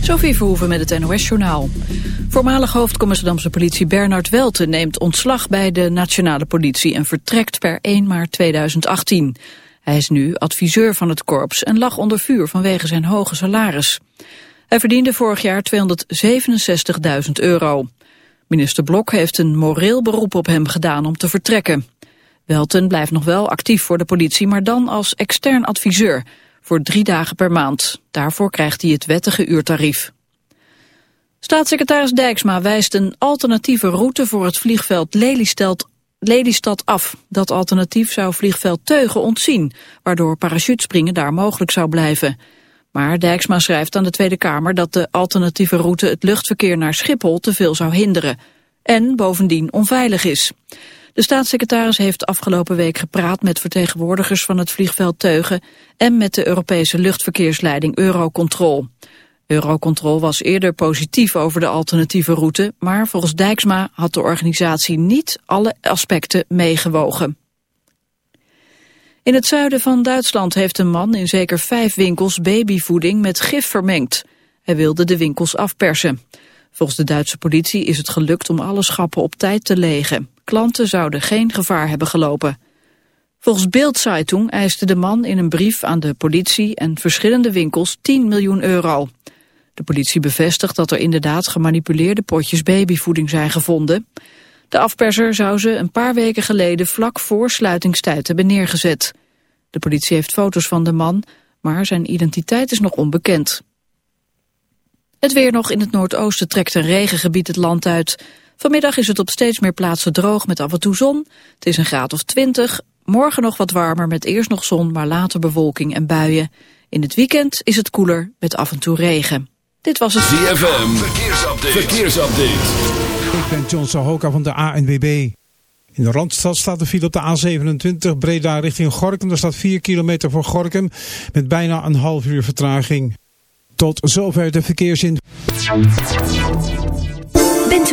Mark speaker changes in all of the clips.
Speaker 1: Sophie Verhoeven met het NOS-journaal. Voormalig hoofd Amsterdamse politie Bernard Welten neemt ontslag bij de nationale politie en vertrekt per 1 maart 2018. Hij is nu adviseur van het korps en lag onder vuur vanwege zijn hoge salaris. Hij verdiende vorig jaar 267.000 euro. Minister Blok heeft een moreel beroep op hem gedaan om te vertrekken. Welten blijft nog wel actief voor de politie, maar dan als extern adviseur voor drie dagen per maand. Daarvoor krijgt hij het wettige uurtarief. Staatssecretaris Dijksma wijst een alternatieve route voor het vliegveld Lelystad, Lelystad af. Dat alternatief zou vliegveld Teugen ontzien, waardoor parachutespringen daar mogelijk zou blijven. Maar Dijksma schrijft aan de Tweede Kamer dat de alternatieve route het luchtverkeer naar Schiphol te veel zou hinderen. En bovendien onveilig is. De staatssecretaris heeft afgelopen week gepraat met vertegenwoordigers van het vliegveld Teugen en met de Europese luchtverkeersleiding Eurocontrol. Eurocontrol was eerder positief over de alternatieve route, maar volgens Dijksma had de organisatie niet alle aspecten meegewogen. In het zuiden van Duitsland heeft een man in zeker vijf winkels babyvoeding met gif vermengd. Hij wilde de winkels afpersen. Volgens de Duitse politie is het gelukt om alle schappen op tijd te legen. Klanten zouden geen gevaar hebben gelopen. Volgens Bild-Zeitung eiste de man in een brief aan de politie en verschillende winkels 10 miljoen euro. De politie bevestigt dat er inderdaad gemanipuleerde potjes babyvoeding zijn gevonden. De afperser zou ze een paar weken geleden vlak voor sluitingstijd hebben neergezet. De politie heeft foto's van de man, maar zijn identiteit is nog onbekend. Het weer nog in het noordoosten trekt een regengebied het land uit. Vanmiddag is het op steeds meer plaatsen droog met af en toe zon. Het is een graad of 20. Morgen nog wat warmer met eerst nog zon, maar later bewolking en buien. In het weekend is het koeler met af en toe regen. Dit was het
Speaker 2: ZFM. Verkeersupdate. Verkeersupdate.
Speaker 3: Ik ben John Sahoka van de ANWB. In de Randstad staat de file op de A27 Breda richting Gorkum. Daar staat 4 kilometer voor Gorkum met bijna een half uur vertraging. Tot zover de verkeersin.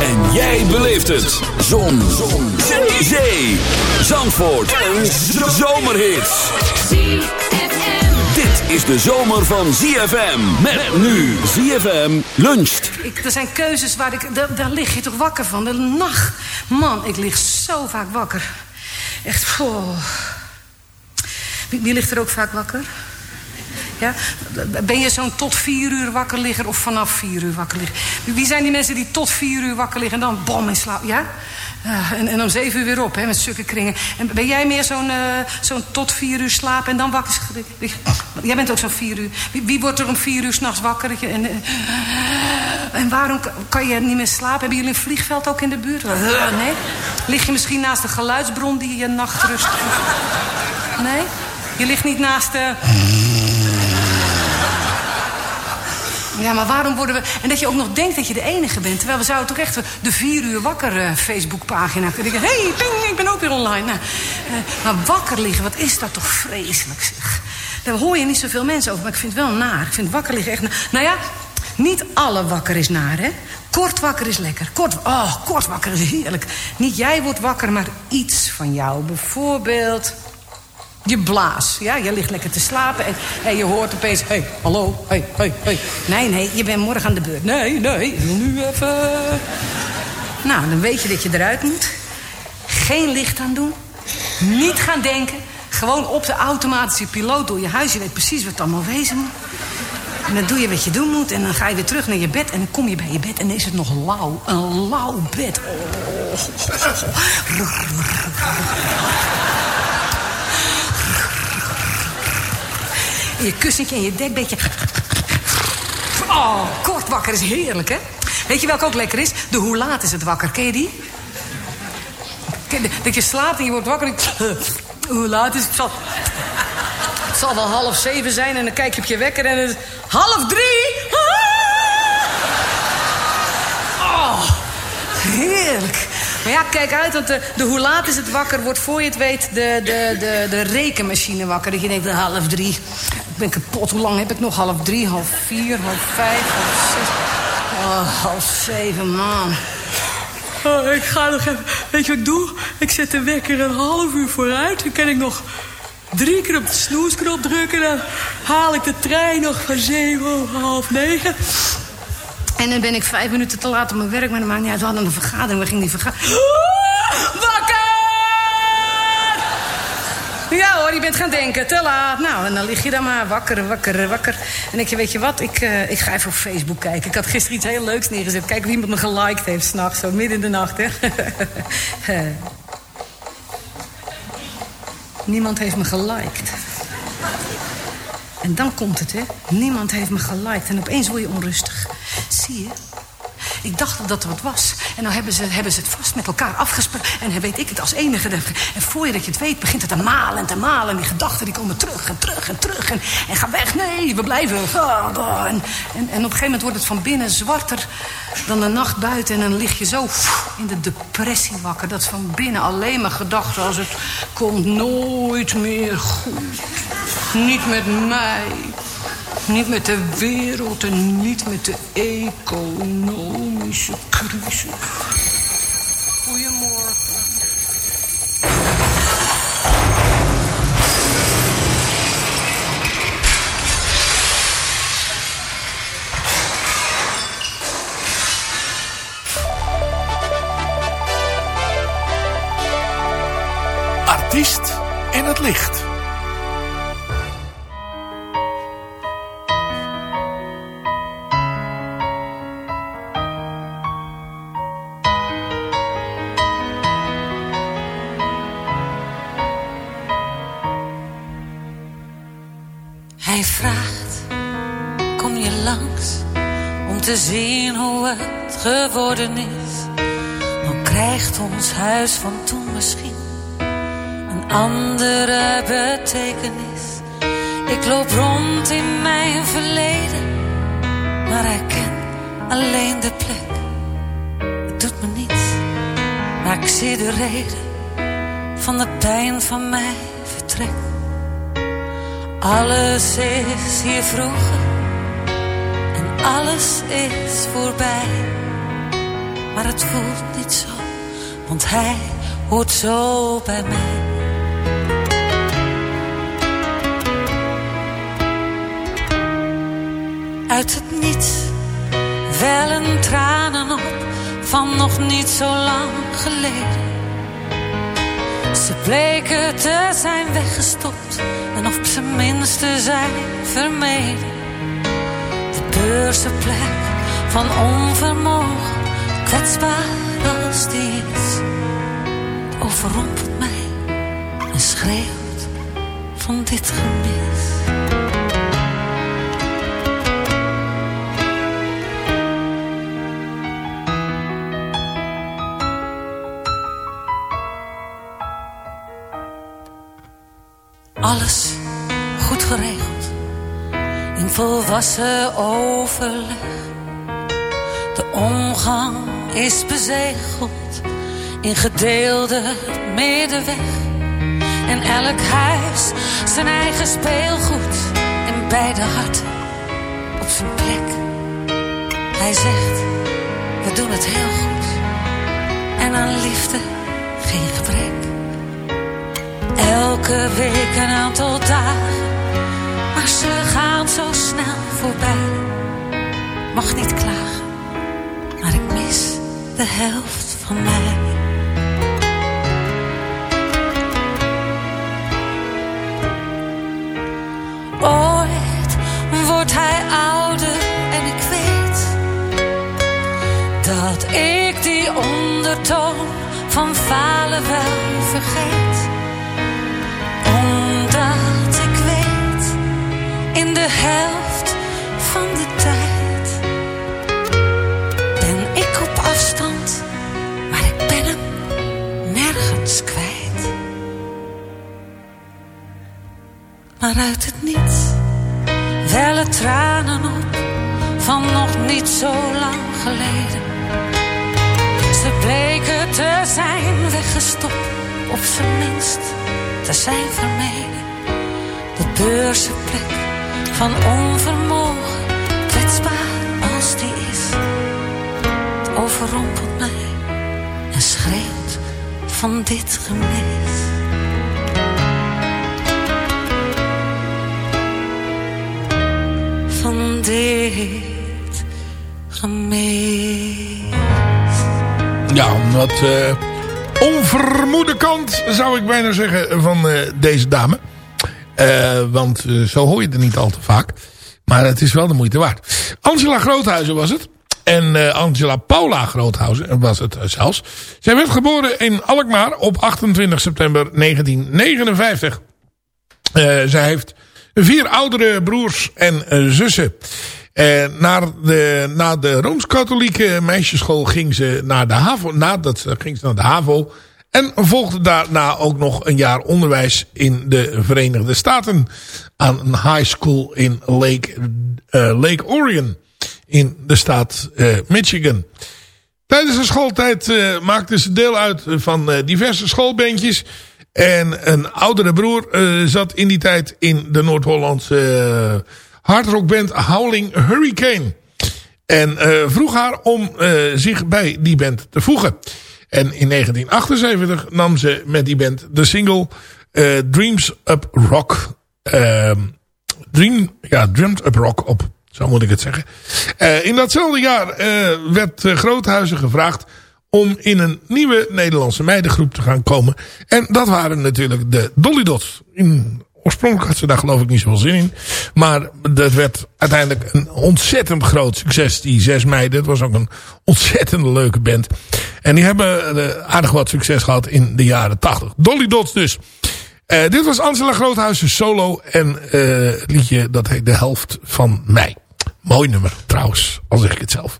Speaker 2: En jij beleeft het. Zon. Zon. Zandvoort. Een zomerhit. Dit is de zomer van ZFM. Met nu ZFM luncht.
Speaker 4: Er zijn keuzes waar ik... Daar, lig je toch wakker van. De nacht. Man, ik lig zo vaak wakker. Echt, oh. Wie ligt er ook vaak wakker? Ja? Ben je zo'n tot vier uur wakker ligger of vanaf vier uur wakker liggen? Wie zijn die mensen die tot vier uur wakker liggen en dan bom in slaap? Ja? Uh, en, en om zeven uur weer op, hè, met stukken kringen. En ben jij meer zo'n uh, zo'n tot vier uur slapen en dan wakker? Jij bent ook zo'n vier uur. Wie, wordt er om vier uur s'nachts wakker? En, uh, en waarom kan je niet meer slapen? Hebben jullie een vliegveld ook in de buurt? nee? Lig je misschien naast de geluidsbron die je nachtrust... Nee? Je ligt niet naast de... Ja, maar waarom worden we... En dat je ook nog denkt dat je de enige bent. Terwijl we zouden toch echt de vier uur wakker uh, Facebookpagina kunnen denken... Hé, hey, ik ben ook weer online. Nou, uh, maar wakker liggen, wat is dat toch vreselijk, zeg. Daar hoor je niet zoveel mensen over, maar ik vind het wel naar. Ik vind wakker liggen echt naar. Nou ja, niet alle wakker is naar, hè. Kort wakker is lekker. Kort, oh, kort wakker is heerlijk. Niet jij wordt wakker, maar iets van jou. Bijvoorbeeld... Je blaas, ja, je ligt lekker te slapen en, en je hoort opeens... Hé, hey, hallo, hé, hey, hé, hey, Nee, nee, je bent morgen aan de beurt. Nee, nee, nu even... Nou, dan weet je dat je eruit moet. Geen licht aan doen. Niet gaan denken. Gewoon op de automatische piloot door je huis. Je weet precies wat allemaal wezen moet. En dan doe je wat je doen moet. En dan ga je weer terug naar je bed. En dan kom je bij je bed. En dan is het nog lauw. Een lauw bed. Oh. Je kussentje en je dekbedje. Oh, kort wakker is heerlijk, hè? Weet je welke ook lekker is? De hoe laat is het wakker, ken je die? Dat je slaapt en je wordt wakker. Hoe laat is het? Het zal wel half zeven zijn en dan kijk je op je wekker en het is half drie. Oh, heerlijk. Maar ja, kijk uit, want de, de, hoe laat is het wakker wordt voor je het weet de, de, de, de rekenmachine wakker. Dat je denkt, half drie. Ik ben kapot. Hoe lang heb ik nog? Half drie, half vier, half vijf, half zes. Oh, half zeven, man. Oh, ik ga nog even... Weet je wat ik doe? Ik zet de wekker een half uur vooruit. Dan kan ik nog drie keer op de snoesknop drukken. Dan haal ik de trein nog van zeven, half negen. En dan ben ik vijf minuten te laat op mijn werk. Maar dan maakt niet. We hadden een vergadering. We gingen die vergadering... Ja hoor, je bent gaan denken, te laat. Nou, en dan lig je dan maar wakker, wakker, wakker. En denk je, weet je wat, ik, uh, ik ga even op Facebook kijken. Ik had gisteren iets heel leuks neergezet. Kijk of iemand me geliked heeft s'nachts, zo midden in de nacht, hè. Niemand heeft me geliked. En dan komt het, hè. Niemand heeft me geliked. En opeens word je onrustig. Zie je? Ik dacht dat er wat was. En nou hebben ze, hebben ze het vast met elkaar afgesproken. En dan weet ik het als enige. En voor je het weet, begint het te malen en te malen. En die gedachten die komen terug en terug en terug. En, en gaan weg. Nee, we blijven. En, en, en op een gegeven moment wordt het van binnen zwarter dan de nacht buiten. En dan lig je zo in de depressie wakker. Dat van binnen alleen maar gedachten als het komt nooit meer goed. Niet met mij. Niet met de wereld en niet met de economische crisis. Goedemorgen.
Speaker 5: Artiest in het licht.
Speaker 6: Zien hoe het geworden is. Dan krijgt ons huis van toen misschien een andere betekenis. Ik loop rond in mijn verleden, maar herken alleen de plek. Het doet me niets, maar ik zie de reden van de pijn van mij vertrekt. Alles is hier vroeger alles is voorbij. Maar het voelt niet zo, want hij hoort zo bij mij. Uit het niets wellen tranen op van nog niet zo lang geleden. Ze bleken te zijn weggestopt en op zijn minste zijn vermeden beurse plek van onvermogen, kwetsbaar als die is, overrompelt mij en schreeuwt van dit gemis. Alles Volwassen overleg. De omgang is bezegeld. In gedeelde middenweg. En elk huis zijn eigen speelgoed. En beide harten op zijn plek. Hij zegt, we doen het heel goed. En aan liefde geen gebrek. Elke week een aantal dagen, maar ze gaan zo snel voorbij. Mag niet klagen, maar ik mis de helft van mij. Ooit wordt hij ouder en ik weet dat ik die ondertoon van falen wel vergeet. Omdat ik weet, in de helft afstand, maar ik ben hem nergens kwijt. Maar uit het niets wellen tranen op van nog niet zo lang geleden. Ze bleken te zijn weggestopt, op zijn minst te zijn vermeden. De beurzenplek van onvermogen, kwetsbaar overrompelt mij en schreeuwt van dit gemis. Van dit gemis.
Speaker 7: Ja, een wat eh, onvermoede kant, zou ik bijna zeggen, van eh, deze dame. Eh, want eh, zo hoor je het niet al te vaak. Maar het is wel de moeite waard. Angela Groothuizen was het. En eh, Angela Paula Groothuizen was het eh, zelfs. Zij werd geboren in Alkmaar op 28 september 1959. Eh, zij heeft vier oudere broers en zussen. Naar de, na de Rooms-Katholieke meisjesschool ging ze naar de HAVO. Nadat ging ze naar de HAVO. En volgde daarna ook nog een jaar onderwijs in de Verenigde Staten. Aan een high school in Lake, Lake Orion. In de staat eh, Michigan. Tijdens de schooltijd eh, maakte ze deel uit van eh, diverse schoolbandjes. En een oudere broer zat in die tijd in de Noord-Hollandse hardrockband Howling Hurricane. En vroeg haar om zich bij die band te voegen. En in 1978 nam ze met die band de single Dreams Up Rock. ehm, Dream, ja, Dreamed Up Rock op. Zo moet ik het zeggen. Eh, in datzelfde jaar eh, werd eh, Groothuizen gevraagd om in een nieuwe Nederlandse meidengroep te gaan komen. En dat waren natuurlijk de Dolly Dots. In, oorspronkelijk had ze daar geloof ik niet zoveel zin in. Maar dat werd uiteindelijk een ontzettend groot succes. Die zes meiden. Het was ook een ontzettend leuke band. En die hebben aardig wat succes gehad in de jaren tachtig. Dolly Dots dus. Dit was Angela Groothuizen solo. En het liedje dat heet De Helft van Mij. Mooi nummer trouwens, al zeg ik het zelf.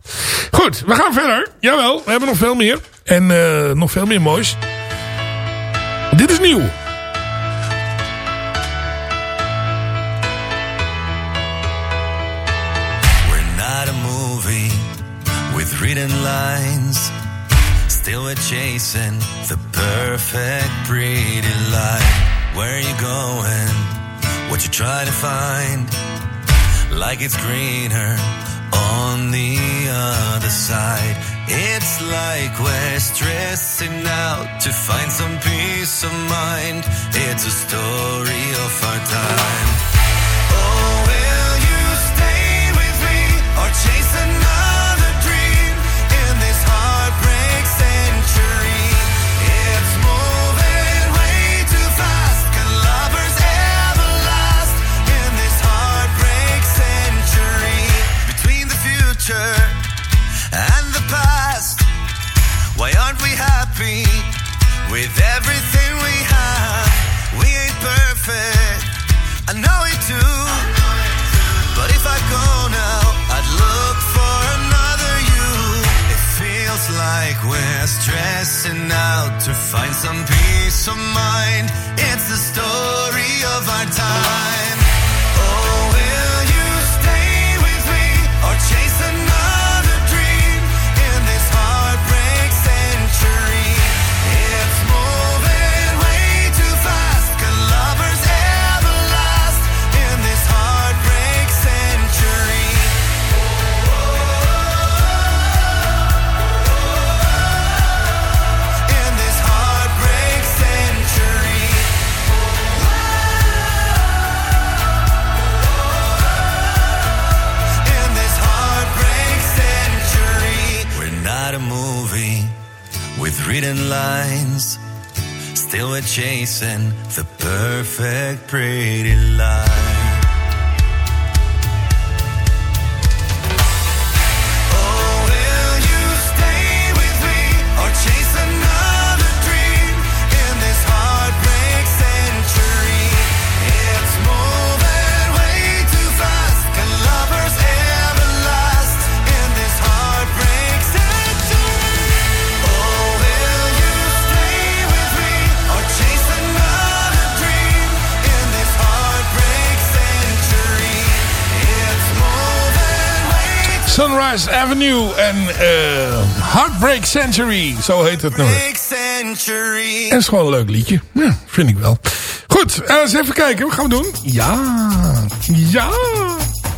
Speaker 7: Goed, we gaan verder. Jawel, we hebben nog veel meer. En eh, nog veel meer moois. Dit is nieuw.
Speaker 8: We're not a movie with written lines. Still we're chasing the perfect pretty life. Where are you going? What you trying to find? Like it's greener on the other side. It's like we're stressing out to find some peace of mind. It's a story of our time. With everything we have? We ain't perfect. I know it too. But if I go now, I'd look for another you. It feels like we're stressing out to find some peace of mind. Chasing the perfect pretty lie.
Speaker 7: Sunrise Avenue en eh, Heartbreak Century. Zo heet het nummer.
Speaker 8: Century.
Speaker 7: En is gewoon een leuk liedje. Ja, vind ik wel. Goed, eh, eens even kijken. Wat gaan we doen? Ja, ja.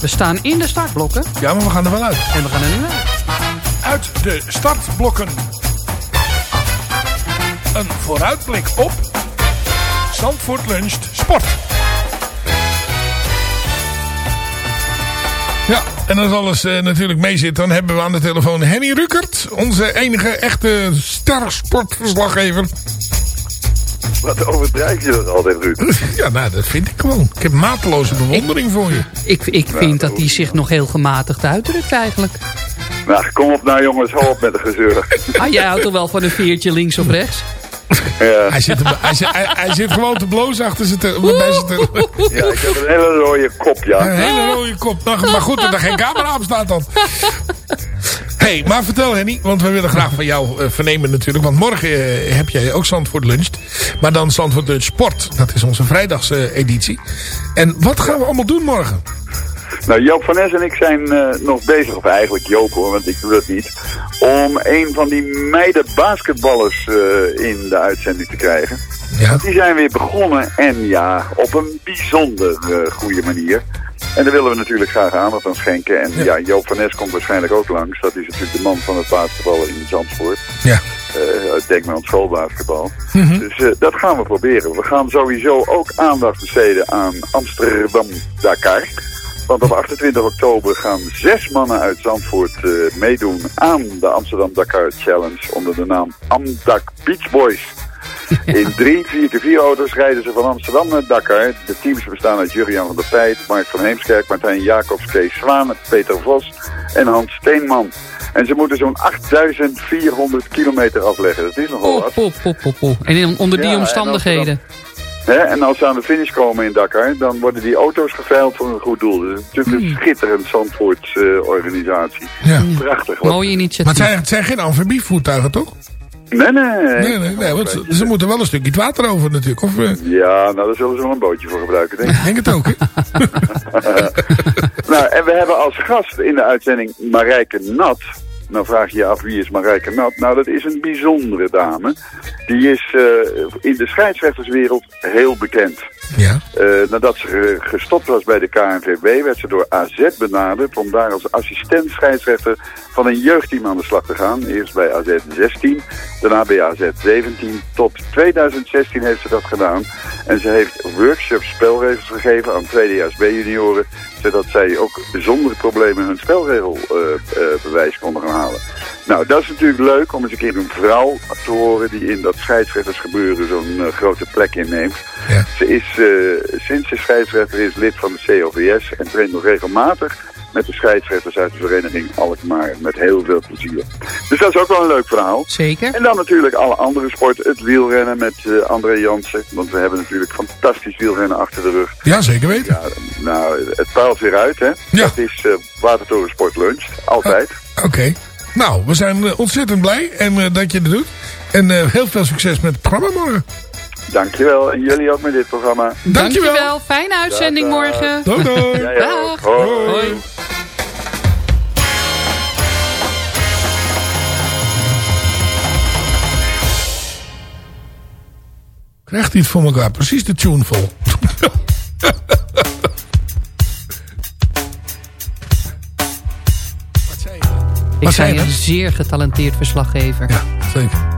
Speaker 9: We staan in de startblokken.
Speaker 7: Ja, maar we gaan er wel uit.
Speaker 9: En we gaan er nu uit.
Speaker 7: Uit de startblokken. Een vooruitblik op Zandvoort Luncht Sport. En als alles eh, natuurlijk mee zit, dan hebben we aan de telefoon Henny Rukert. Onze enige echte stersportverslaggever.
Speaker 10: Wat overdrijf je dat altijd, Ruud?
Speaker 7: Ja, nou, dat vind ik gewoon. Ik heb mateloze bewondering voor je.
Speaker 9: Ik, ik vind dat hij zich nog heel gematigd uitdrukt eigenlijk.
Speaker 10: Nou, kom op nou jongens, hou op met de gezeur.
Speaker 9: Ah, jij houdt toch wel van een veertje links of rechts?
Speaker 10: Ja.
Speaker 7: Hij zit, hij, zit, hij, hij zit gewoon te blozen achter zijn... te-
Speaker 10: ja, ik heb een hele rode kop, ja.
Speaker 7: Een hele rode kop. Maar goed dat er geen camera op staat dan. hey, maar vertel Henny, want we willen graag van jou eh, vernemen natuurlijk. Want morgen eh, heb jij ook Zandvoort Lunch. Maar dan Zandvoort Lunch Sport. Dat is onze vrijdagseditie. en wat gaan we allemaal doen morgen?
Speaker 10: Nou, Joop van Nes en ik zijn eh, nog bezig, of eigenlijk Joop hoor, want ik doe dat niet, om een van die meiden basketballers eh, in de uitzending te krijgen.
Speaker 7: Ja.
Speaker 10: Die zijn weer begonnen en ja, op een bijzonder eh, goede manier. En daar willen we natuurlijk graag aandacht aan schenken. En ja. Joop van Nes komt waarschijnlijk ook langs. Dat is natuurlijk de man van het basketballen in Zandvoort.
Speaker 7: Ja.
Speaker 10: Uh, denk maar aan schoolbasketbal.
Speaker 7: Mhm.
Speaker 10: Dus uh, dat gaan we proberen. We gaan sowieso ook aandacht besteden aan Amsterdam-Dakar. Want op 28 oktober gaan zes mannen uit Zandvoort uh, meedoen aan de Amsterdam Dakar Challenge onder de naam Amdak Beach Boys. In drie 4x4 auto's rijden ze van Amsterdam naar Dakar. De teams bestaan uit Jurian van der Pijt, Mark van Heemskerk, Martijn Jacobs, Kees Zwaan, Peter Vos en Hans Steenman. En ze moeten zo'n 8400 kilometer afleggen. Dat is nogal wat.
Speaker 9: Oh, oh, oh, oh. En onder die ja, omstandigheden.
Speaker 10: He, en als ze aan de finish komen in Dakar, dan worden die auto's geveild voor een goed doel. Dus het is natuurlijk een schitterend Zandvoorts uh, organisatie.
Speaker 7: Ja.
Speaker 10: Prachtig.
Speaker 9: Mooi initiatief.
Speaker 7: Maar het zijn, het zijn geen amfibievoertuigen, toch?
Speaker 10: Nee, nee.
Speaker 7: Nee, nee, nee want ze, ze, moeten wel een stukje het water over natuurlijk. Of, uh...
Speaker 10: Ja, nou daar zullen ze wel een bootje voor gebruiken, denk ik.
Speaker 7: Ik denk het ook,
Speaker 10: nou, en we hebben als gast in de uitzending Marijke Nat. Nou vraag je je af wie is Marijke Nat. Nou, dat is een bijzondere dame. Die is uh, in de scheidsrechterswereld heel bekend.
Speaker 7: Ja.
Speaker 10: Uh, nadat ze gestopt was bij de KNVB, werd ze door AZ benaderd om daar als assistent scheidsrechter van een jeugdteam aan de slag te gaan. Eerst bij AZ 16, daarna bij AZ 17. Tot 2016 heeft ze dat gedaan. En ze heeft workshops spelregels gegeven aan tweedejaars B-junioren, zodat zij ook zonder problemen hun spelregelbewijs uh, konden gaan halen. Nou, dat is natuurlijk leuk om eens een keer een vrouw te horen die in dat scheidsrechtersgebeuren zo'n grote plek inneemt.
Speaker 7: Ja.
Speaker 10: Ze is sinds ze scheidsrechter is lid van de COVS en traint nog regelmatig met de scheidsrechters uit de vereniging Alkmaar met heel veel plezier. Dus dat is ook wel een leuk verhaal.
Speaker 9: Zeker.
Speaker 10: En dan natuurlijk alle andere sporten. Het wielrennen met uh, André Jansen. Want we hebben natuurlijk fantastisch wielrennen achter de rug.
Speaker 7: Ja, zeker weten.
Speaker 10: Ja, nou, het paalt weer uit, hè.
Speaker 7: Ja.
Speaker 10: Dat is uh, Watertorensport Lunch. Altijd.
Speaker 7: Oké. Okay. Nou, we zijn ontzettend blij en, dat je het doet. En heel veel succes met het programma morgen.
Speaker 10: Dankjewel. En jullie ook met dit programma.
Speaker 9: Dankjewel. Fijne uitzending
Speaker 10: Dag, dag.
Speaker 9: morgen.
Speaker 7: Doei, doei.
Speaker 10: Jij ook.
Speaker 9: Dag.
Speaker 10: Hoi.
Speaker 9: Hoi.
Speaker 7: Krijgt hij het voor elkaar? Precies de tune vol. Wat zei je?
Speaker 9: Ik
Speaker 7: je
Speaker 9: een zeer getalenteerd verslaggever.
Speaker 7: Ja, zeker.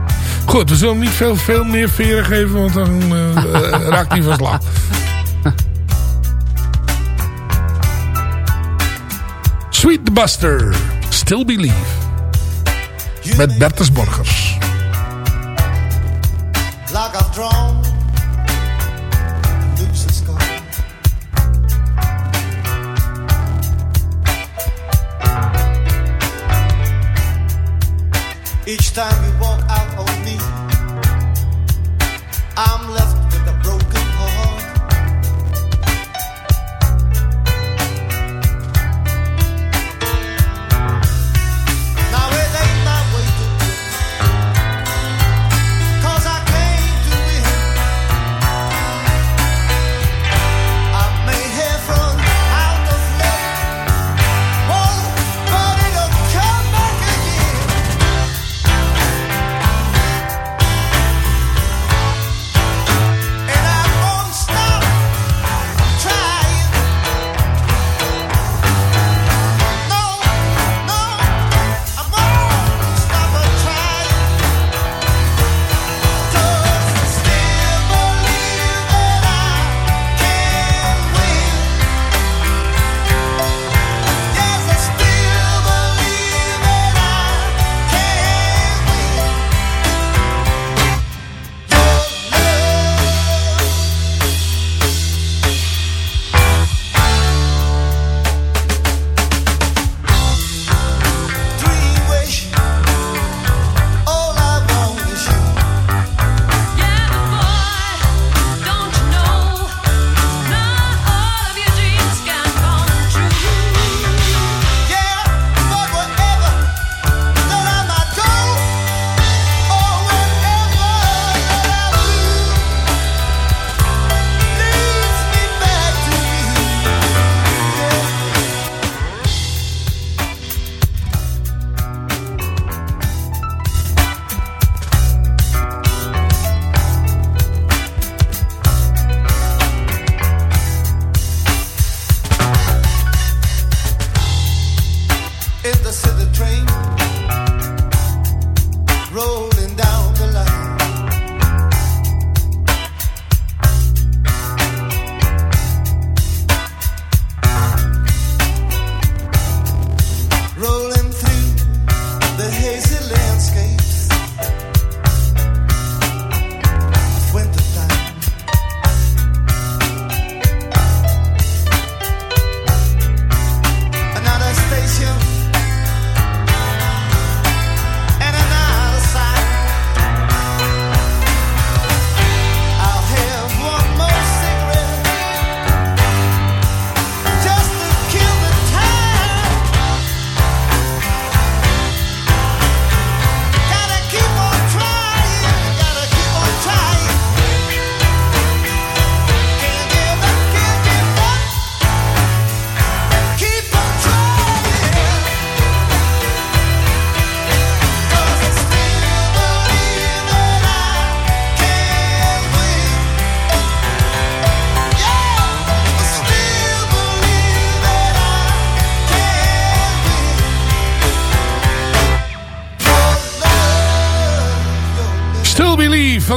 Speaker 7: Goed, we zullen hem niet veel, veel meer veren geven, want dan eh, eh, raakt hij van slag. Sweet the Buster, Still Believe. Met Bertus Borgers.
Speaker 11: like I've drawn. Each time you walk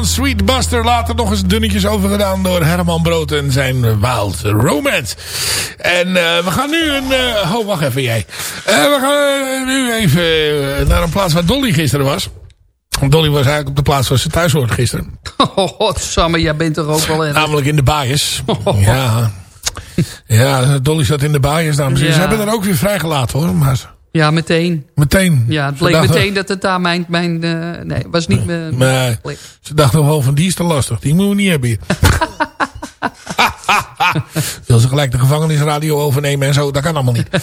Speaker 7: van Sweet Buster. Later nog eens dunnetjes overgedaan door Herman Brood en zijn Wild Romance. En eh, we gaan nu een... eh, oh, wacht even jij. Eh, we gaan nu even naar een plaats waar Dolly gisteren was. Dolly was eigenlijk op de plaats waar ze thuis hoort gisteren.
Speaker 9: Oh, Samme, jij bent toch ook wel erg.
Speaker 7: Namelijk in de baaiers. Ja. Ja, Dolly zat in de baaiers, dames en.
Speaker 9: Ja.
Speaker 7: Ze hebben er ook weer vrijgelaten hoor. Maar
Speaker 9: Ja, meteen.
Speaker 7: meteen.
Speaker 9: Ja, het bleek
Speaker 7: dachten-
Speaker 9: meteen dat het daar mijn... mijn eh, nee, was niet mijn...
Speaker 7: Nee, ze dachten wel van die is te lastig. Die moeten we niet hebben hier. Wil ze gelijk de gevangenisradio overnemen en zo. Dat kan allemaal niet.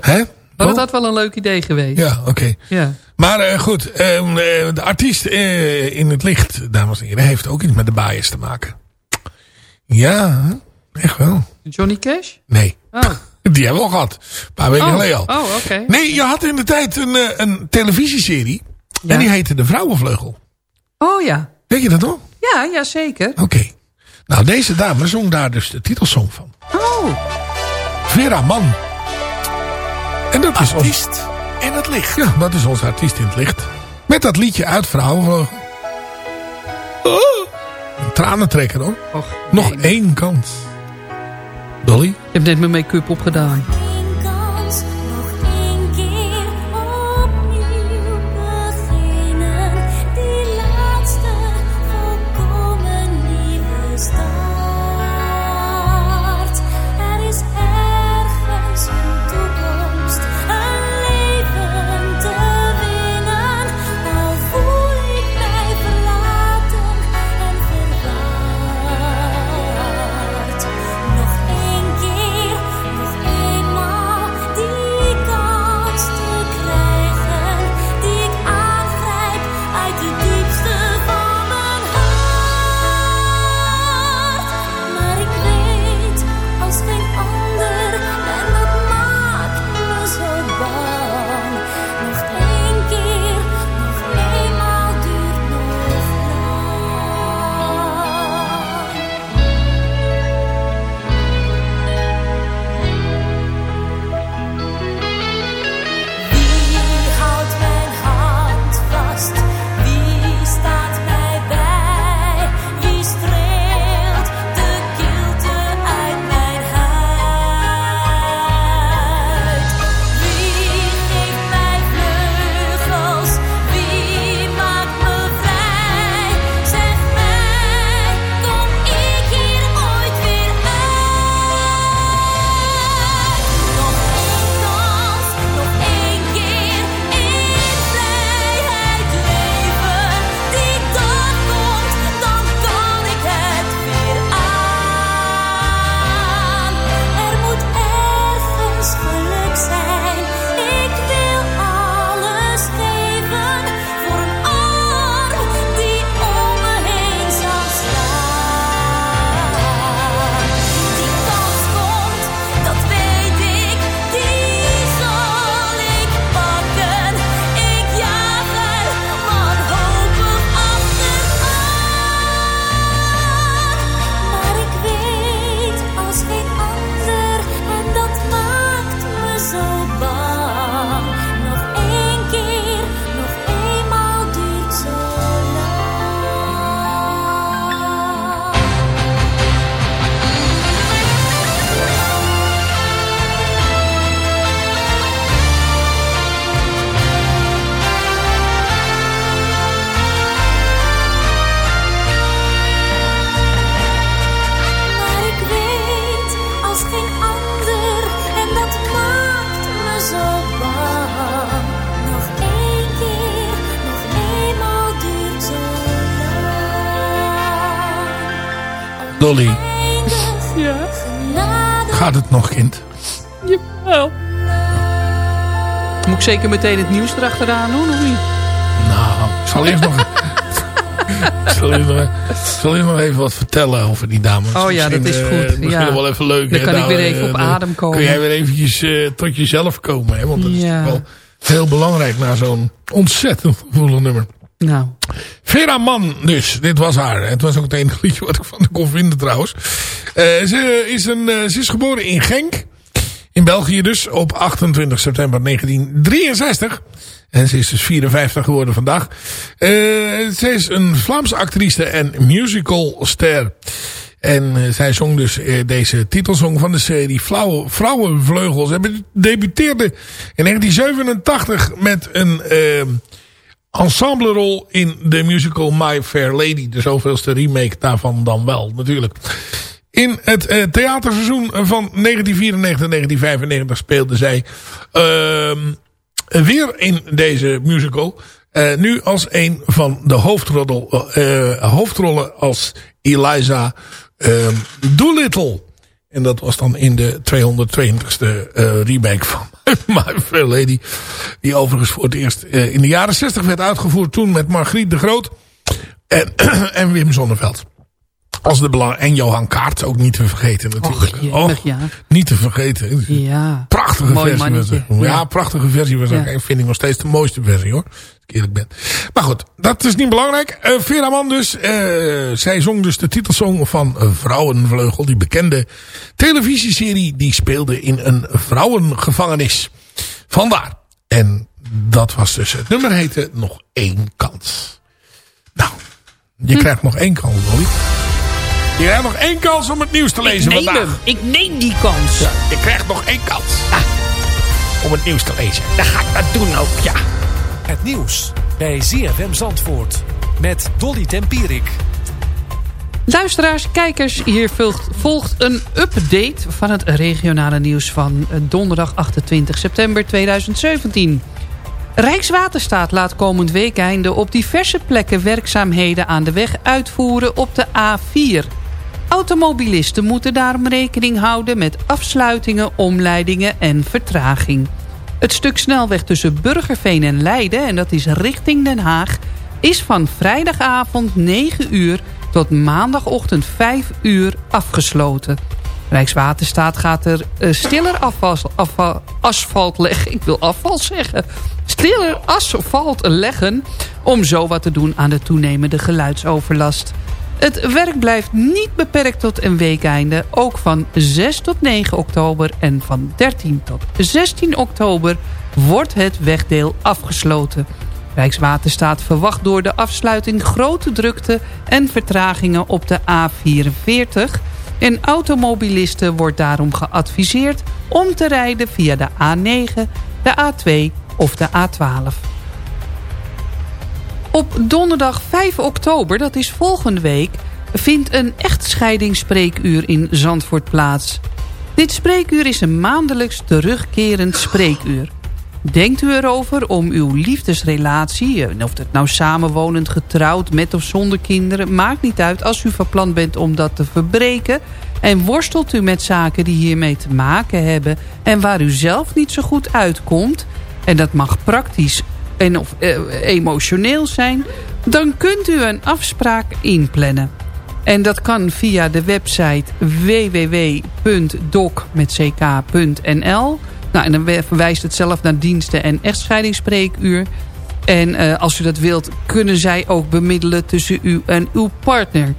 Speaker 7: Hè?
Speaker 12: Maar dat had wel een leuk idee geweest.
Speaker 7: Ja, oké.
Speaker 12: Ja.
Speaker 7: Maar eh, goed, ehm, eh, de artiest in het licht, dames en heren, heeft ook iets met de bias te maken. Ja, echt wel.
Speaker 12: Johnny Cash?
Speaker 7: Nee.
Speaker 12: Oh.
Speaker 7: Die hebben we al gehad. Een paar weken
Speaker 12: Oh,
Speaker 7: geleden al.
Speaker 12: oh, oké.
Speaker 7: Nee, je had in de tijd een, eh, een televisieserie.
Speaker 12: Ja.
Speaker 7: En die heette De Vrouwenvleugel.
Speaker 12: Oh ja.
Speaker 7: Weet je dat nog?
Speaker 12: Ja, ja zeker.
Speaker 7: Oké. Nou, deze dame zong daar dus de titelsong van.
Speaker 12: Oh.
Speaker 7: Vera Mann. En dat is ons...
Speaker 13: Artiest in het licht.
Speaker 7: Ja, dat is onze artiest in het licht. Met dat liedje uit Vrouwenvleugel. Oh, een tranentrekker hoor.
Speaker 12: Och,
Speaker 7: Nog één kans. Dolly?
Speaker 12: Ik heb net mijn make-up opgedaan.
Speaker 7: Dolly,
Speaker 12: Ja.
Speaker 14: Genade
Speaker 7: gaat het nog kind?
Speaker 12: Jawel. Moet ik zeker meteen het nieuws erachteraan doen, of niet?
Speaker 7: Nou, ik zal eerst nog... ik zal eerst nog, ik zal eerst nog even wat vertellen over die dames.
Speaker 12: Oh ja, dat is
Speaker 7: Misschien,
Speaker 12: goed.
Speaker 7: eh, misschien
Speaker 12: Ja.
Speaker 7: wel even leuk.
Speaker 12: Dan
Speaker 7: hè?
Speaker 12: kan ik weer even
Speaker 7: eh,
Speaker 12: op
Speaker 7: dan
Speaker 12: adem komen.
Speaker 7: Kun jij weer eventjes eh, tot jezelf komen. Hè? Want dat is wel heel belangrijk na zo'n ontzettend gevoelig nummer.
Speaker 12: Nou,
Speaker 7: Vera Mann dus, dit was haar. Het was ook het enige liedje wat ik van haar kon vinden trouwens. Eh, ze, is een, eh, ze is geboren in Genk. In België dus, op 28 september 1963. En ze is dus 54 geworden vandaag. Eh, ze is een Vlaamse actrice en musicalster. En zij zong dus deze titelsong van de serie Flauwe Vrouwenvleugels. Ze debuteerde in 1987 met een eh, ensemblerol in de musical My Fair Lady. De zoveelste remake daarvan dan wel natuurlijk. In het eh, theaterseizoen van 1994-1995 speelde zij ehm, weer in deze musical. Eh, nu als een van de hoofdrollen, eh, hoofdrollen als Eliza ehm, Doolittle. En dat was dan in de 222ste eh, remake van My Fair Lady. Die overigens voor het eerst eh, in de jaren 60 werd uitgevoerd. Toen met Margriet de Groot en, en Wim Zonneveld. Als de belang en Johan Kaart ook niet te vergeten natuurlijk.
Speaker 9: Och, jemig, ja.
Speaker 7: Niet te vergeten.
Speaker 9: Ja.
Speaker 7: Prachtige
Speaker 9: Mooi
Speaker 7: versie was. Ja,
Speaker 9: Ja.
Speaker 7: prachtige versie was.
Speaker 9: Ja.
Speaker 7: Ik vind ik nog steeds de mooiste versie hoor. Als ik eerlijk ben. Maar goed, dat is niet belangrijk. Eh Vera Mann dus. eh, zij zong dus de titelsong van Vrouwenvleugel. Die bekende televisieserie die speelde in een vrouwengevangenis. Vandaar. En dat was dus het nummer heette Nog één kans. Nou, je
Speaker 9: Hm.
Speaker 7: krijgt nog één kans Dolly. Je krijgt nog één kans om het nieuws te lezen
Speaker 9: neem
Speaker 7: vandaag.
Speaker 9: hem. Ik neem die kans.
Speaker 7: Ja, je krijgt nog één kans. Om het nieuws te lezen. Dan ga ik dat doen ook, ja.
Speaker 13: Het nieuws bij ZFM Zandvoort met Dolly Tempierik.
Speaker 9: Luisteraars, kijkers, hier volgt, volgt een update van het regionale nieuws van eh, donderdag 28 september 2017. Rijkswaterstaat laat komend weekeinde op diverse plekken werkzaamheden aan de weg uitvoeren op de A4. Automobilisten moeten daarom rekening houden met afsluitingen, omleidingen en vertraging. Het stuk snelweg tussen Burgerveen en Leiden, en dat is richting Den Haag... is van vrijdagavond 9 uur tot maandagochtend 5 uur afgesloten. Rijkswaterstaat gaat er eh, stiller afval, afval- asfalt leggen. Ik wil afval zeggen. Stiller asfalt leggen om zo wat te doen aan de toenemende geluidsoverlast. Het werk blijft niet beperkt tot een weekeinde. Ook van 6 tot 9 oktober en van 13 tot 16 oktober wordt het wegdeel afgesloten. Rijkswaterstaat verwacht door de afsluiting grote drukte en vertragingen op de A44. En automobilisten wordt daarom geadviseerd om te rijden via de A9, de A2 of de A12. Op donderdag 5 oktober, dat is volgende week... vindt een echtscheidingsspreekuur in Zandvoort plaats. Dit spreekuur is een maandelijks terugkerend spreekuur. Denkt u erover om uw liefdesrelatie... en of het nou samenwonend, getrouwd, met of zonder kinderen... maakt niet uit als u van plan bent om dat te verbreken... en worstelt u met zaken die hiermee te maken hebben... en waar u zelf niet zo goed uitkomt... en dat mag praktisch en of eh, emotioneel zijn... dan kunt u een afspraak inplannen. En dat kan via de website www.doc.nl. Nou, en dan verwijst het zelf naar diensten en echtscheidingsspreekuur. En eh, als u dat wilt, kunnen zij ook bemiddelen tussen u en uw partner.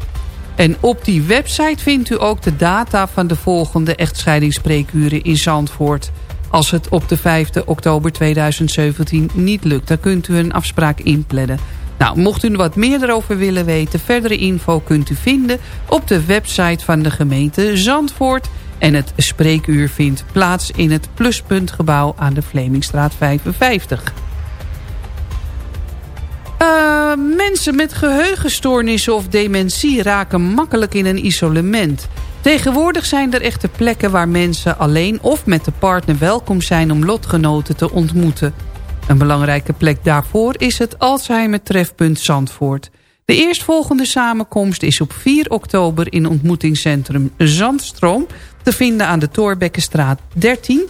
Speaker 9: En op die website vindt u ook de data van de volgende echtscheidingsspreekuren in Zandvoort. Als het op de 5e oktober 2017 niet lukt, dan kunt u een afspraak inplannen. Nou, mocht u wat meer erover willen weten, verdere info kunt u vinden op de website van de gemeente Zandvoort. En het spreekuur vindt plaats in het Pluspuntgebouw aan de Vlemingstraat 55. Uh, mensen met geheugenstoornissen of dementie raken makkelijk in een isolement. Tegenwoordig zijn er echte plekken waar mensen alleen of met de partner welkom zijn om lotgenoten te ontmoeten. Een belangrijke plek daarvoor is het Alzheimer Trefpunt Zandvoort. De eerstvolgende samenkomst is op 4 oktober in ontmoetingscentrum Zandstroom... te vinden aan de Torbekkenstraat 13.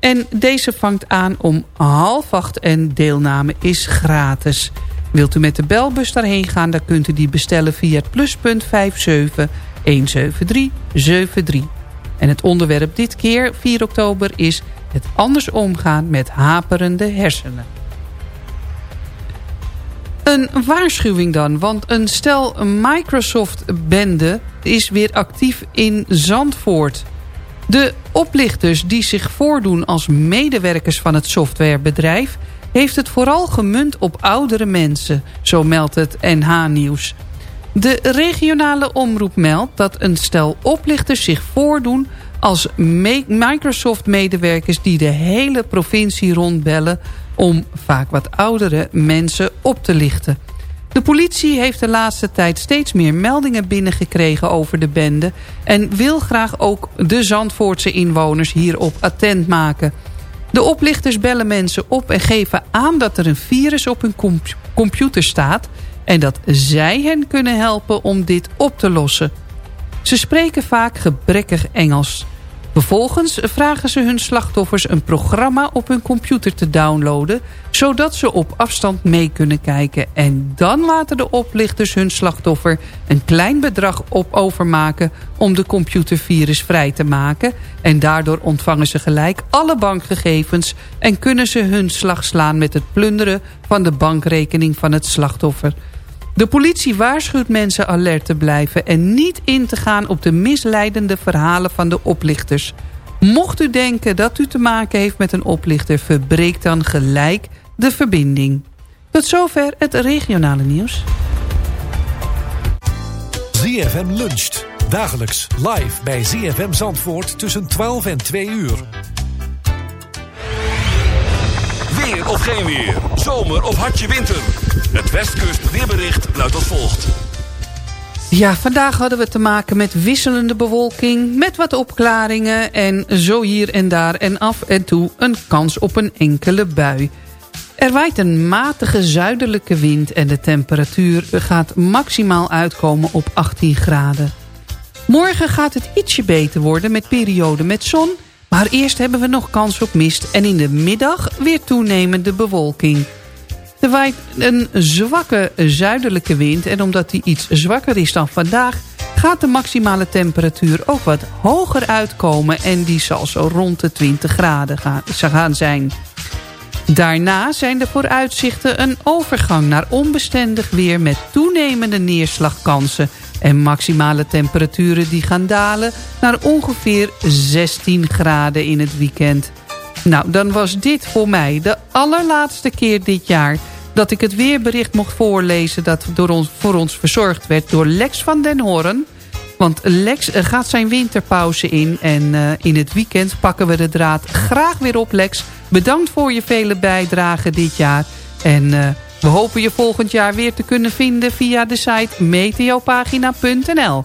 Speaker 9: En deze vangt aan om half acht en deelname is gratis. Wilt u met de belbus daarheen gaan, dan kunt u die bestellen via pluspunt 57 173 73. En het onderwerp dit keer, 4 oktober, is het anders omgaan met haperende hersenen. Een waarschuwing dan, want een stel Microsoft-bende is weer actief in Zandvoort. De oplichters die zich voordoen als medewerkers van het softwarebedrijf... heeft het vooral gemunt op oudere mensen, zo meldt het NH-nieuws. De regionale omroep meldt dat een stel oplichters zich voordoen als Microsoft-medewerkers die de hele provincie rondbellen om vaak wat oudere mensen op te lichten. De politie heeft de laatste tijd steeds meer meldingen binnengekregen over de bende... en wil graag ook de Zandvoortse inwoners hierop attent maken. De oplichters bellen mensen op en geven aan dat er een virus op hun computer staat... en dat zij hen kunnen helpen om dit op te lossen. Ze spreken vaak gebrekkig Engels. Vervolgens vragen ze hun slachtoffers een programma op hun computer te downloaden... zodat ze op afstand mee kunnen kijken. En dan laten de oplichters hun slachtoffer een klein bedrag op overmaken... om de computervirus vrij te maken. En daardoor ontvangen ze gelijk alle bankgegevens... en kunnen ze hun slag slaan met het plunderen van de bankrekening van het slachtoffer... De politie waarschuwt mensen alert te blijven... en niet in te gaan op de misleidende verhalen van de oplichters. Mocht u denken dat u te maken heeft met een oplichter... verbreek dan gelijk de verbinding. Tot zover het regionale nieuws.
Speaker 13: ZFM luncht. Dagelijks live bij ZFM Zandvoort tussen 12 en 2 uur.
Speaker 2: Of geen weer. Zomer of hartje winter. Het Westkust weerbericht luidt als volgt.
Speaker 9: Ja, vandaag hadden we te maken met wisselende bewolking, met wat opklaringen en zo hier en daar en af en toe een kans op een enkele bui. Er waait een matige zuidelijke wind en de temperatuur gaat maximaal uitkomen op 18 graden. Morgen gaat het ietsje beter worden met perioden met zon, maar eerst hebben we nog kans op mist en in de middag weer toenemende bewolking. Er waait een zwakke zuidelijke wind en omdat die iets zwakker is dan vandaag... gaat de maximale temperatuur ook wat hoger uitkomen... en die zal zo rond de 20 graden gaan zijn. Daarna zijn de vooruitzichten een overgang naar onbestendig weer... met toenemende neerslagkansen en maximale temperaturen die gaan dalen... naar ongeveer 16 graden in het weekend. Nou, dan was dit voor mij de allerlaatste keer dit jaar... dat ik het weerbericht mocht voorlezen dat door ons, voor ons verzorgd werd door Lex van den Hoorn. Want Lex eh, gaat zijn winterpauze in en uh, in het weekend pakken we de draad graag weer op, Lex. Bedankt voor je vele bijdragen dit jaar. En uh, we hopen je volgend jaar weer te kunnen vinden via de site meteopagina.nl.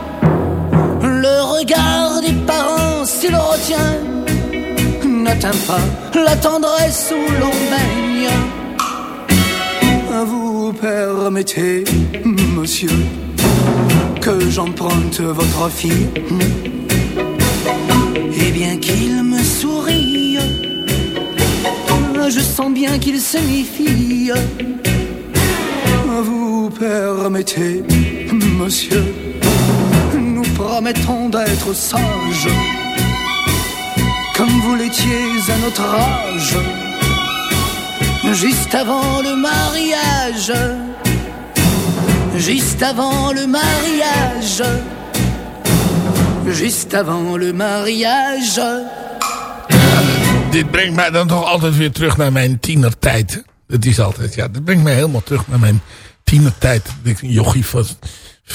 Speaker 15: Le regard des parents, s'il le retient, n'atteint pas la tendresse où l'on baigne. Vous permettez, monsieur, que j'emprunte votre fille? Et bien qu'il me sourie, je sens bien qu'il se méfie. Vous permettez, monsieur, nous promettons d'être sages, comme vous l'étiez à notre âge, juste avant le mariage, juste avant le mariage, juste avant le mariage.
Speaker 7: Dit brengt mij dan toch altijd weer terug naar mijn tienertijd. Het is altijd, ja, dat brengt mij helemaal terug naar mijn tienertijd. Dat ik een jochie van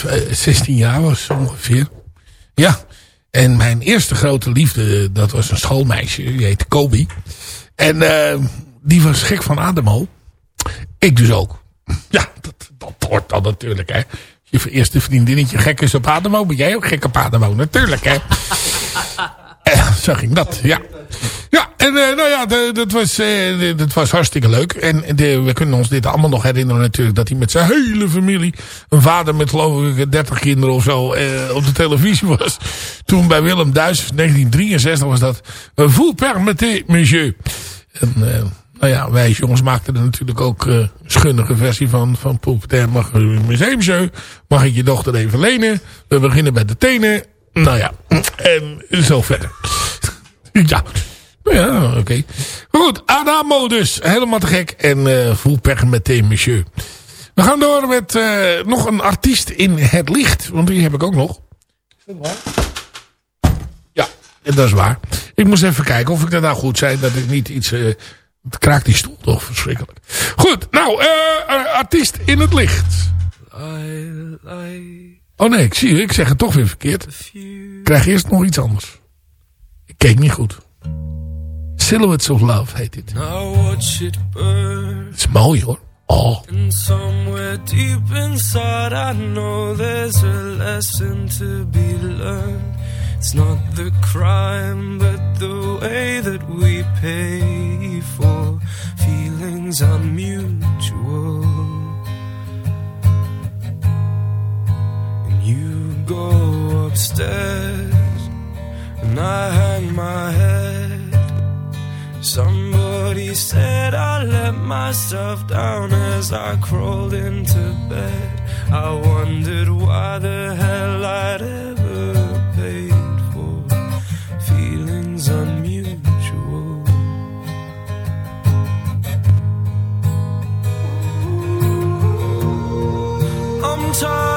Speaker 7: eh, 16 jaar was ongeveer. Ja, en mijn eerste grote liefde, dat was een schoolmeisje. Die heette Kobe. En uh, die was gek van Ademo. Ik dus ook. Ja, dat, dat hoort dan natuurlijk, hè. Je eerste vriendinnetje gek is op Ademo. Ben jij ook gek op Ademo? Natuurlijk, hè. Eh, zo ging dat, ja. Ja, en uh, nou ja, dat, was, dat was hartstikke leuk. En we kunnen ons dit allemaal nog herinneren natuurlijk... dat hij met zijn hele familie... een vader met geloof ik 30 kinderen of zo... Uh, op de televisie was. Toen bij Willem Duis, 1963 was dat... Een vous permettez, monsieur. En nou ja, wij jongens maakten er natuurlijk ook een schunnige versie van. Van Poupetair mag u museumjeu. Mag ik je dochter even lenen? We beginnen bij de tenen. Nou ja, en zo verder. Ja, ja, oké. Okay. Goed, Adamo dus. Helemaal te gek. En uh, voel per meteen, monsieur. We gaan door met uh, nog een artiest in het licht. Want die heb ik ook nog. Is dat waar? Ja, dat is waar. Ik moest even kijken of ik dat nou goed zei. Dat ik niet iets... Uh, het kraakt die stoel toch verschrikkelijk. Goed, nou, artiest in het licht. Oh nee, ik zie je. Ik zeg het toch weer verkeerd. Ik krijg eerst nog iets anders. Keek niet goed. Silhouettes of Love heet dit. Het is mooi hoor. Oh.
Speaker 16: And somewhere deep inside I know there's a lesson to be learned. It's not the crime but the way that we pay for feelings unmutual. And you go upstairs and I hang my head. Somebody said I let myself down as I crawled into bed. I wondered why the hell I'd ever paid for feelings unmutual. I'm tired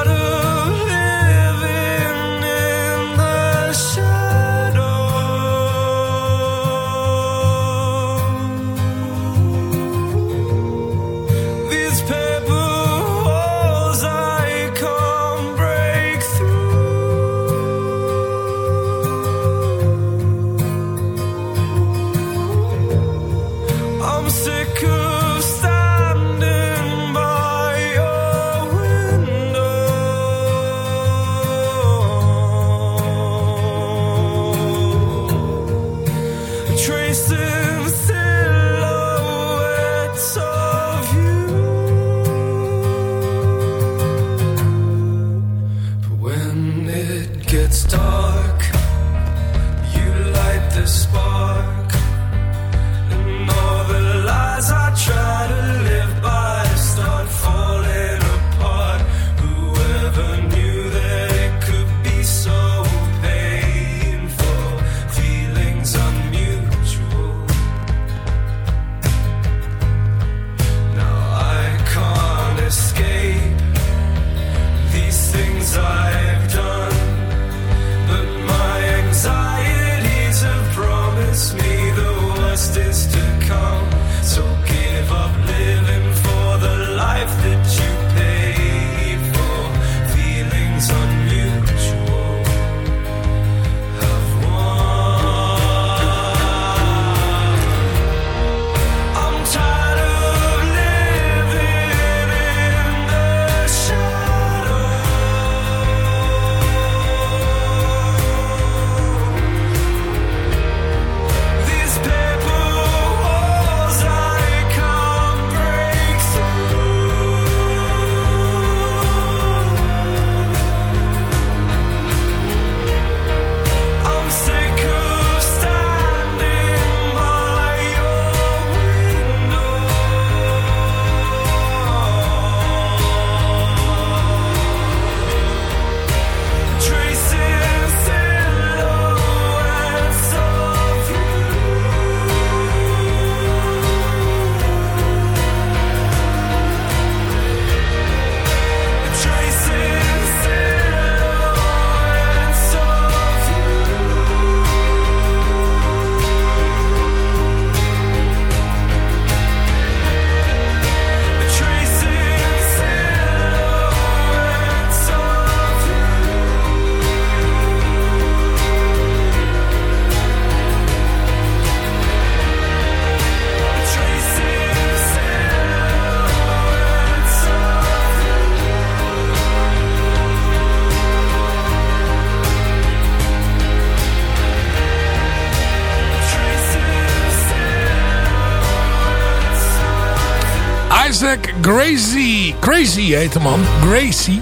Speaker 7: Gracie. Crazy heet de man. Gracie.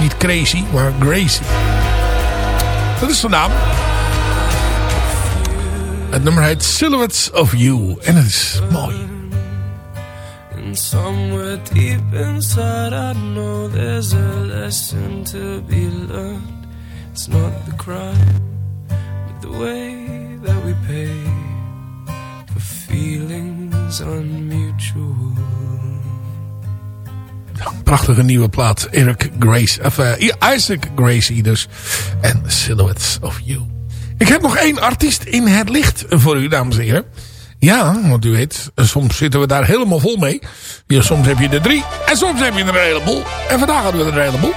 Speaker 7: Niet crazy, maar Gracie. Dat is zijn naam. Het nummer heet Silhouettes of You. En het is mooi.
Speaker 16: And somewhere deep inside I know there's a lesson to be learned. It's not the crime, but the way
Speaker 7: Prachtige nieuwe plaat. Eric Grace, of, eh, Isaac Gracie dus. En Silhouettes of You. Ik heb nog één artiest in het licht voor u, dames en heren. Ja, want u weet, soms zitten we daar helemaal vol mee. Ja, soms heb je er drie en soms heb je er een heleboel. En vandaag hadden we er een heleboel.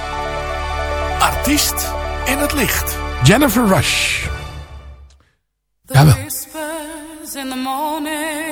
Speaker 7: Artiest in het licht. Jennifer Rush. Jawel.
Speaker 17: whispers in the morning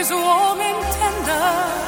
Speaker 17: is warm and tender,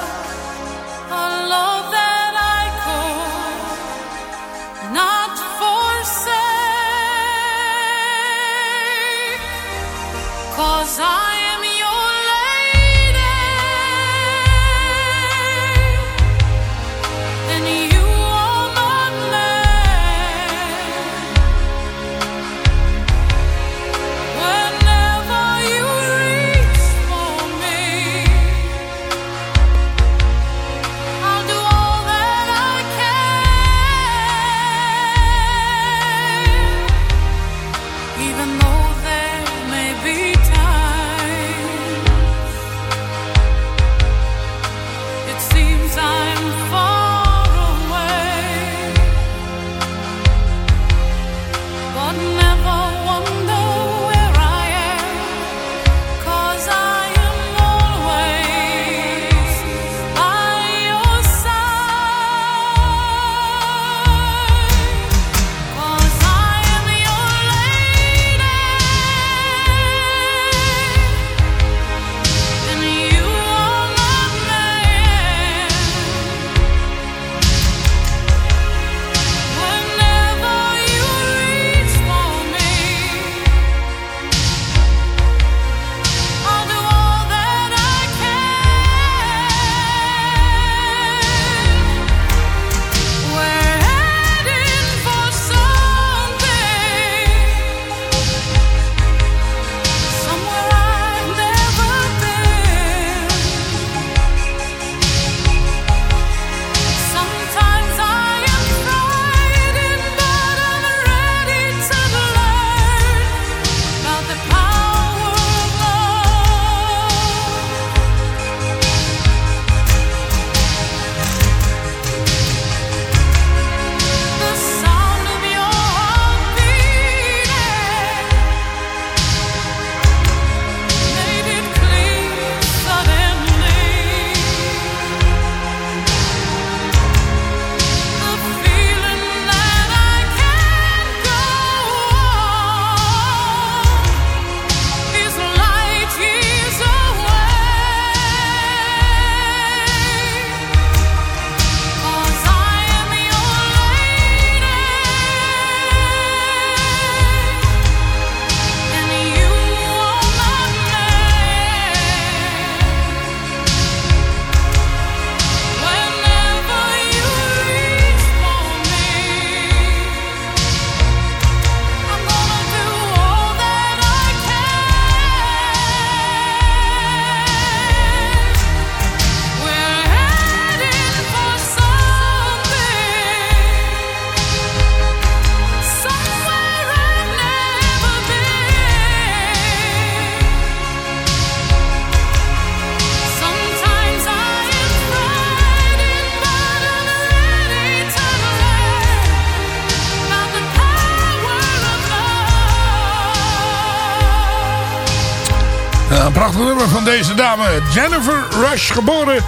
Speaker 7: nummer van deze dame. Jennifer Rush, geboren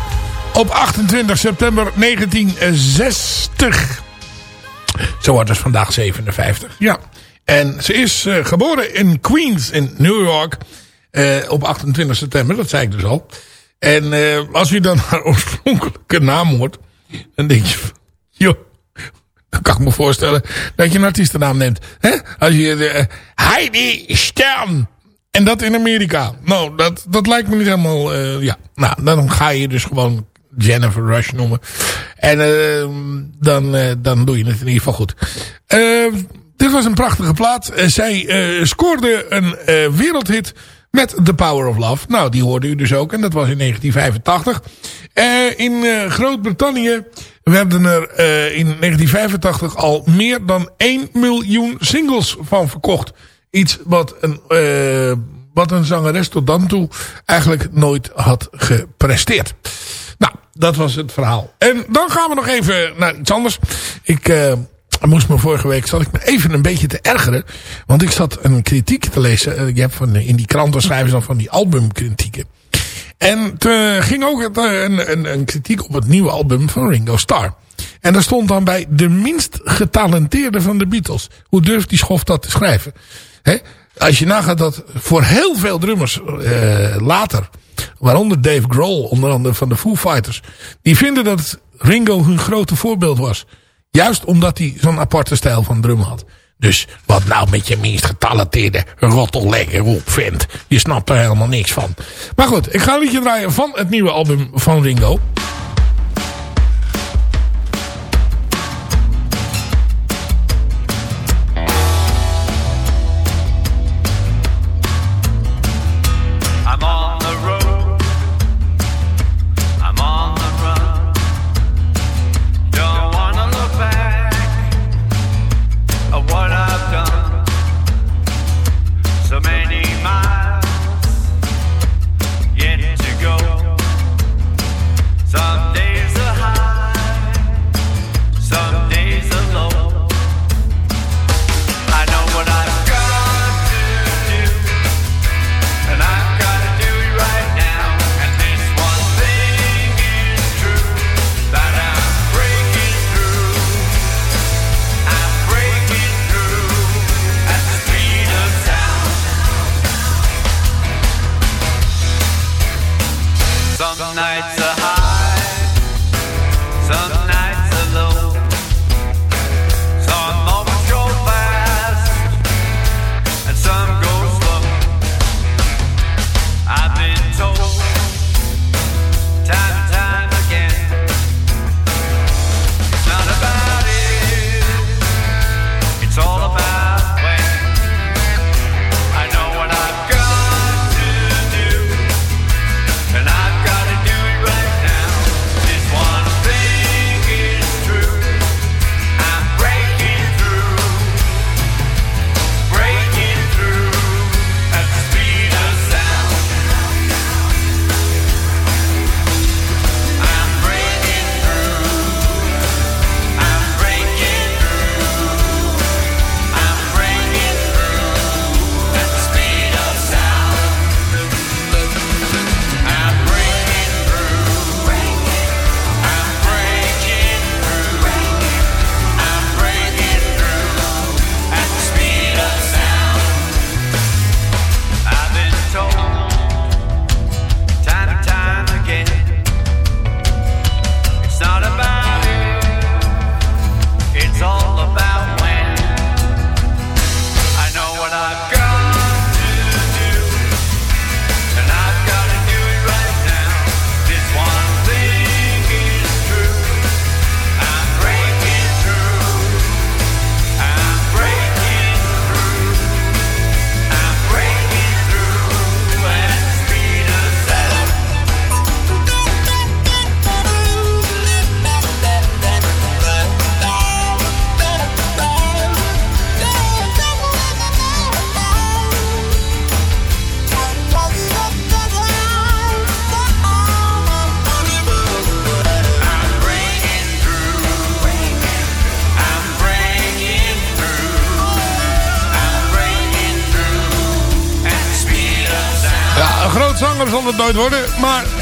Speaker 7: op 28 september 1960. Ze wordt dus vandaag 57. Ja. En ze is uh, geboren in Queens in New York. Uh, op 28 september, dat zei ik dus al. En uh, als u dan haar oorspronkelijke naam hoort. Dan denk je, joh. Dan kan ik me voorstellen dat je een artiestennaam neemt. Hè? Als je Heidi Stern. En dat in Amerika. Nou, dat, dat lijkt me niet helemaal... Uh, ja, nou, dan ga je dus gewoon Jennifer Rush noemen. En uh, dan, uh, dan doe je het in ieder geval goed. dit was een prachtige plaat. zij scoorde een wereldhit met The Power of Love. Nou, die hoorde u dus ook. En dat was in 1985. in Groot-Brittannië werden er in 1985 al meer dan 1 miljoen singles van verkocht. Iets wat een, uh, wat een zangeres tot dan toe eigenlijk nooit had gepresteerd. Nou, dat was het verhaal. En dan gaan we nog even naar iets anders. Ik uh, moest me vorige week, zat ik me even een beetje te ergeren. Want ik zat een kritiek te lezen. Uh, je hebt van, in die kranten schrijven ze dan van die albumkritieken. En er ging ook een, een, een kritiek op het nieuwe album van Ringo Starr. En daar stond dan bij de minst getalenteerde van de Beatles. Hoe durft die schof dat te schrijven? Als je nagaat dat voor heel veel drummers uh, later, waaronder Dave Grohl, onder andere van de Foo Fighters, die vinden dat Ringo hun grote voorbeeld was. Juist omdat hij zo'n aparte stijl van drummen had. Dus wat nou met je minst getalenteerde lekker op vindt. Je snapt er helemaal niks van. Maar goed, ik ga een liedje draaien van het nieuwe album van Ringo.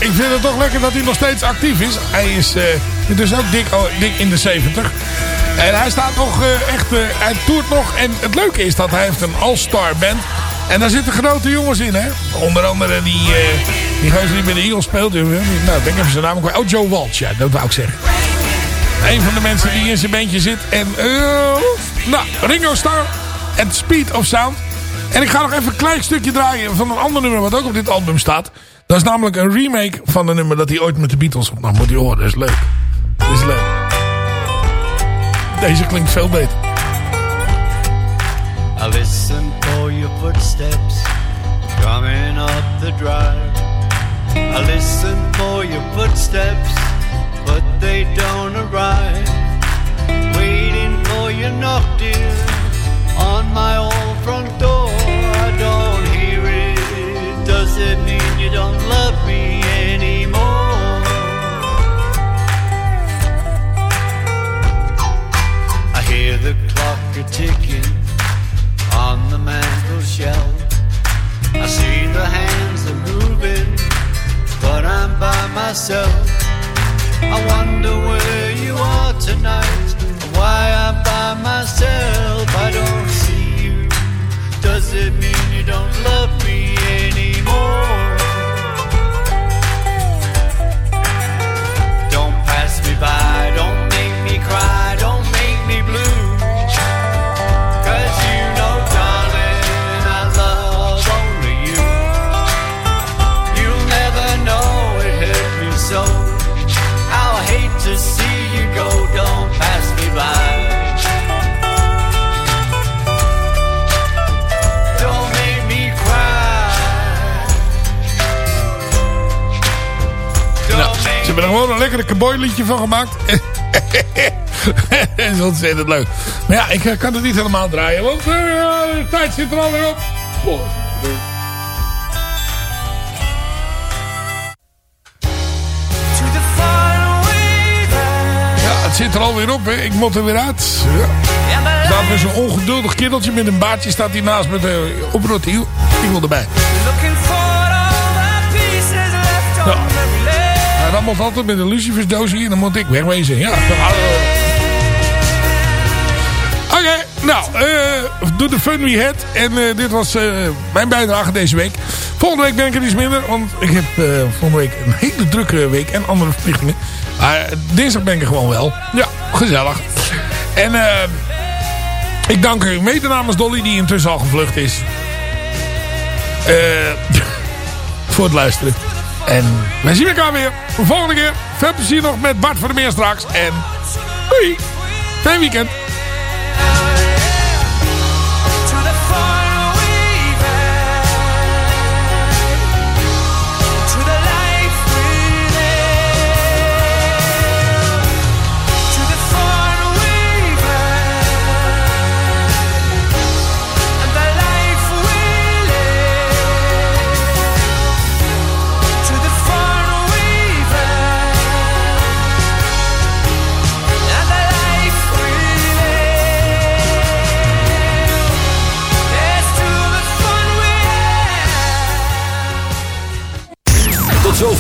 Speaker 7: Ik vind het toch lekker dat hij nog steeds actief is. Hij is uh, dus ook dik, oh, dik in de 70. En hij staat nog uh, echt... Uh, hij toert nog. En het leuke is dat hij heeft een all-star band. En daar zitten grote jongens in, hè. Onder andere die, uh, die gozer die bij de Eagles speelt. Nou, ik denk even zijn naam. Oh, Joe Walsh, ja, dat wou ik zeggen. Een van de mensen die in zijn bandje zit. En, nou, Ringo Starr at Speed of Sound. En ik ga nog even een klein stukje draaien van een ander nummer wat ook op dit album staat. Dat is namelijk een remake van een nummer dat hij ooit met de Beatles opnam. Moet je horen, dat is leuk. Dat is leuk. Deze klinkt veel beter.
Speaker 11: I listen for your footsteps coming up the drive. I listen for your footsteps, but they don't arrive. Waiting for your knock, dear, on my old front door. I don't hear it. Does it mean you don't love me anymore? I hear the clock a ticking on the mantel shelf. I see the hands are moving, but I'm by myself. I wonder where you are tonight, why I'm by myself. I don't see you. Does it mean you don't love me
Speaker 7: lekkere cowboyliedje van gemaakt. dat is ontzettend leuk. Maar ja, ik eh, kan het niet helemaal draaien, want uh, de tijd zit er alweer op. Oh. Ja, het zit er alweer op, hè. Ik moet er weer uit. Ja. Er staat weer zo'n ongeduldig kindeltje met een baardje staat hier naast met uh, op rotiel. Ik wil erbij. Ja. Rammelt altijd met een lucifersdoosje en dan moet ik wegwezen. Ja, Oké, nou, uh, doe de fun we had. En uh, dit was uh, mijn bijdrage deze week. Volgende week ben ik er iets minder, want ik heb volgende week een hele drukke week en andere verplichtingen. Maar dinsdag ben ik er gewoon wel. Ja, gezellig. En ik dank u mede namens Dolly, die intussen al gevlucht is. voor het luisteren. En wij zien elkaar weer. De volgende keer. Veel plezier nog met Bart voor de Meer straks. En doei. Fijn weekend.